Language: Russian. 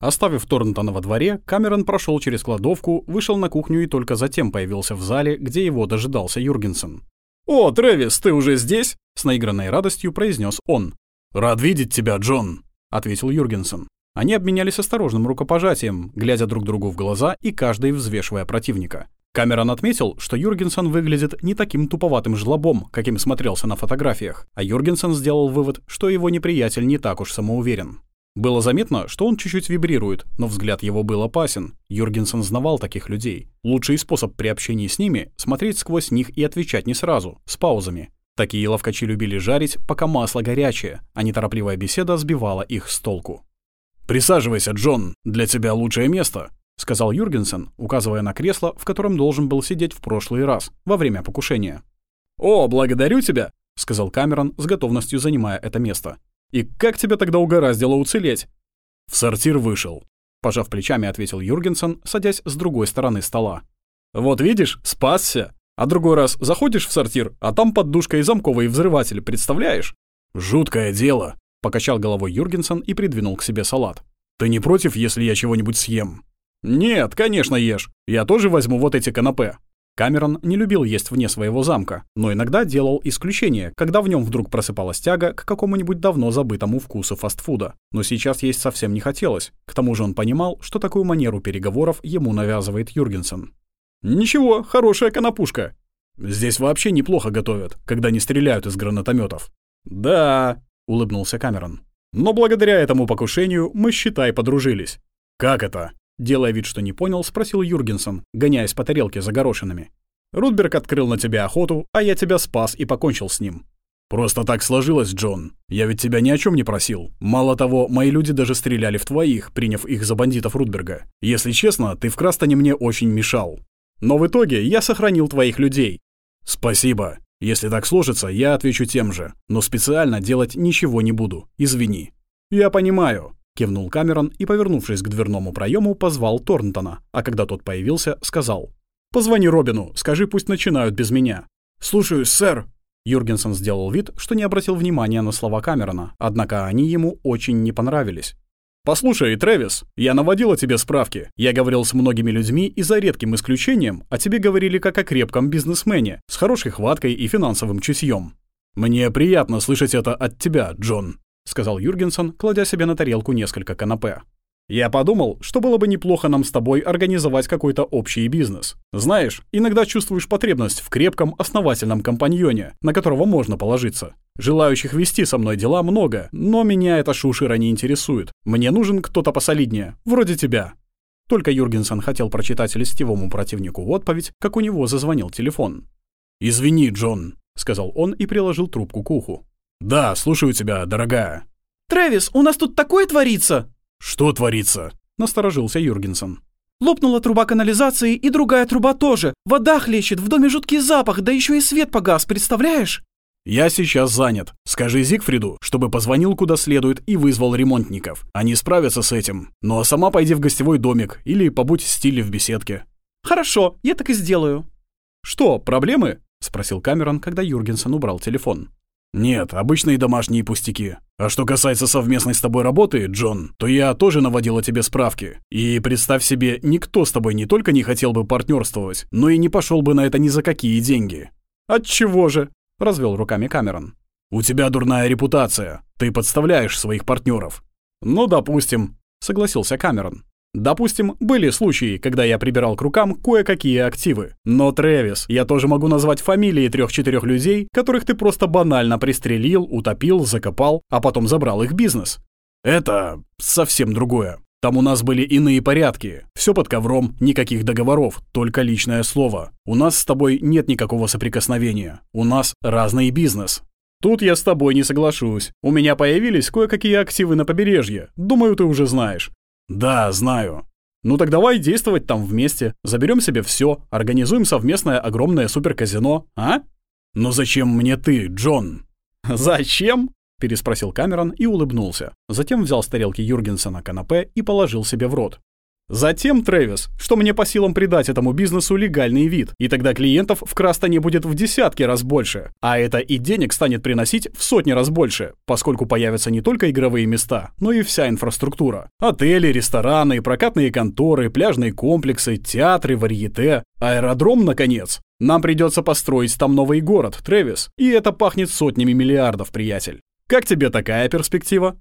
Оставив Торнтона во дворе, Камерон прошел через кладовку, вышел на кухню и только затем появился в зале, где его дожидался Юргенсен. «О, Трэвис, ты уже здесь?» — с наигранной радостью произнес он. «Рад видеть тебя, Джон», — ответил Юргенсен. Они обменялись осторожным рукопожатием, глядя друг другу в глаза и каждый взвешивая противника. Камерон отметил, что Юргенсен выглядит не таким туповатым жлобом, каким смотрелся на фотографиях, а Юргенсен сделал вывод, что его неприятель не так уж самоуверен. Было заметно, что он чуть-чуть вибрирует, но взгляд его был опасен. Юргенсен знавал таких людей. Лучший способ при общении с ними — смотреть сквозь них и отвечать не сразу, с паузами. Такие ловкачи любили жарить, пока масло горячее, а неторопливая беседа сбивала их с толку. «Присаживайся, Джон, для тебя лучшее место», — сказал Юргенсен, указывая на кресло, в котором должен был сидеть в прошлый раз, во время покушения. «О, благодарю тебя», — сказал Камерон, с готовностью занимая это место. «И как тебя тогда угораздило уцелеть?» «В сортир вышел», — пожав плечами, ответил Юргенсен, садясь с другой стороны стола. «Вот видишь, спасся. А другой раз заходишь в сортир, а там поддушка и замковый взрыватель, представляешь?» «Жуткое дело», — покачал головой Юргенсен и придвинул к себе салат. «Ты не против, если я чего-нибудь съем?» «Нет, конечно ешь. Я тоже возьму вот эти канапе. Камерон не любил есть вне своего замка, но иногда делал исключение, когда в нем вдруг просыпалась тяга к какому-нибудь давно забытому вкусу фастфуда. Но сейчас есть совсем не хотелось. К тому же он понимал, что такую манеру переговоров ему навязывает Юргенсен. «Ничего, хорошая конопушка. Здесь вообще неплохо готовят, когда не стреляют из гранатометов. «Да», — улыбнулся Камерон. «Но благодаря этому покушению мы, считай, подружились». «Как это?» Делая вид, что не понял, спросил Юргенсон, гоняясь по тарелке за горошинами. «Рудберг открыл на тебя охоту, а я тебя спас и покончил с ним». «Просто так сложилось, Джон. Я ведь тебя ни о чем не просил. Мало того, мои люди даже стреляли в твоих, приняв их за бандитов Рудберга. Если честно, ты в Крастоне мне очень мешал. Но в итоге я сохранил твоих людей». «Спасибо. Если так сложится, я отвечу тем же. Но специально делать ничего не буду. Извини». «Я понимаю кивнул Камерон и, повернувшись к дверному проему, позвал Торнтона, а когда тот появился, сказал. «Позвони Робину, скажи, пусть начинают без меня». «Слушаюсь, сэр». Юргенсен сделал вид, что не обратил внимания на слова Камерона, однако они ему очень не понравились. «Послушай, Трэвис, я наводил о тебе справки. Я говорил с многими людьми, и за редким исключением о тебе говорили как о крепком бизнесмене, с хорошей хваткой и финансовым чутьем. Мне приятно слышать это от тебя, Джон сказал Юргенсон, кладя себе на тарелку несколько канапе. «Я подумал, что было бы неплохо нам с тобой организовать какой-то общий бизнес. Знаешь, иногда чувствуешь потребность в крепком, основательном компаньоне, на которого можно положиться. Желающих вести со мной дела много, но меня эта шушера не интересует. Мне нужен кто-то посолиднее, вроде тебя». Только Юргенсон хотел прочитать листевому противнику отповедь, как у него зазвонил телефон. «Извини, Джон», — сказал он и приложил трубку к уху. «Да, слушаю тебя, дорогая». «Трэвис, у нас тут такое творится!» «Что творится?» — насторожился Юргенсон. «Лопнула труба канализации, и другая труба тоже. Вода хлещет, в доме жуткий запах, да еще и свет погас, представляешь?» «Я сейчас занят. Скажи Зигфриду, чтобы позвонил куда следует и вызвал ремонтников. Они справятся с этим. Ну а сама пойди в гостевой домик или побудь в стиле в беседке». «Хорошо, я так и сделаю». «Что, проблемы?» — спросил Камерон, когда Юргенсон убрал телефон. «Нет, обычные домашние пустяки. А что касается совместной с тобой работы, Джон, то я тоже наводил о тебе справки. И представь себе, никто с тобой не только не хотел бы партнерствовать, но и не пошел бы на это ни за какие деньги». «Отчего же?» — развел руками Камерон. «У тебя дурная репутация. Ты подставляешь своих партнеров. «Ну, допустим», — согласился Камерон. Допустим, были случаи, когда я прибирал к рукам кое-какие активы. Но, Трэвис, я тоже могу назвать фамилии трех-четырех людей, которых ты просто банально пристрелил, утопил, закопал, а потом забрал их бизнес. Это совсем другое. Там у нас были иные порядки. Все под ковром, никаких договоров, только личное слово. У нас с тобой нет никакого соприкосновения. У нас разный бизнес. Тут я с тобой не соглашусь. У меня появились кое-какие активы на побережье. Думаю, ты уже знаешь. «Да, знаю». «Ну так давай действовать там вместе. Заберем себе все, организуем совместное огромное суперказино, а?» «Но зачем мне ты, Джон?» «Зачем?» — переспросил Камерон и улыбнулся. Затем взял с тарелки Юргенсона канапе и положил себе в рот. Затем, Трэвис, что мне по силам придать этому бизнесу легальный вид, и тогда клиентов в Крастоне будет в десятки раз больше, а это и денег станет приносить в сотни раз больше, поскольку появятся не только игровые места, но и вся инфраструктура. Отели, рестораны, прокатные конторы, пляжные комплексы, театры, варьете, аэродром, наконец. Нам придется построить там новый город, Трэвис, и это пахнет сотнями миллиардов, приятель. Как тебе такая перспектива?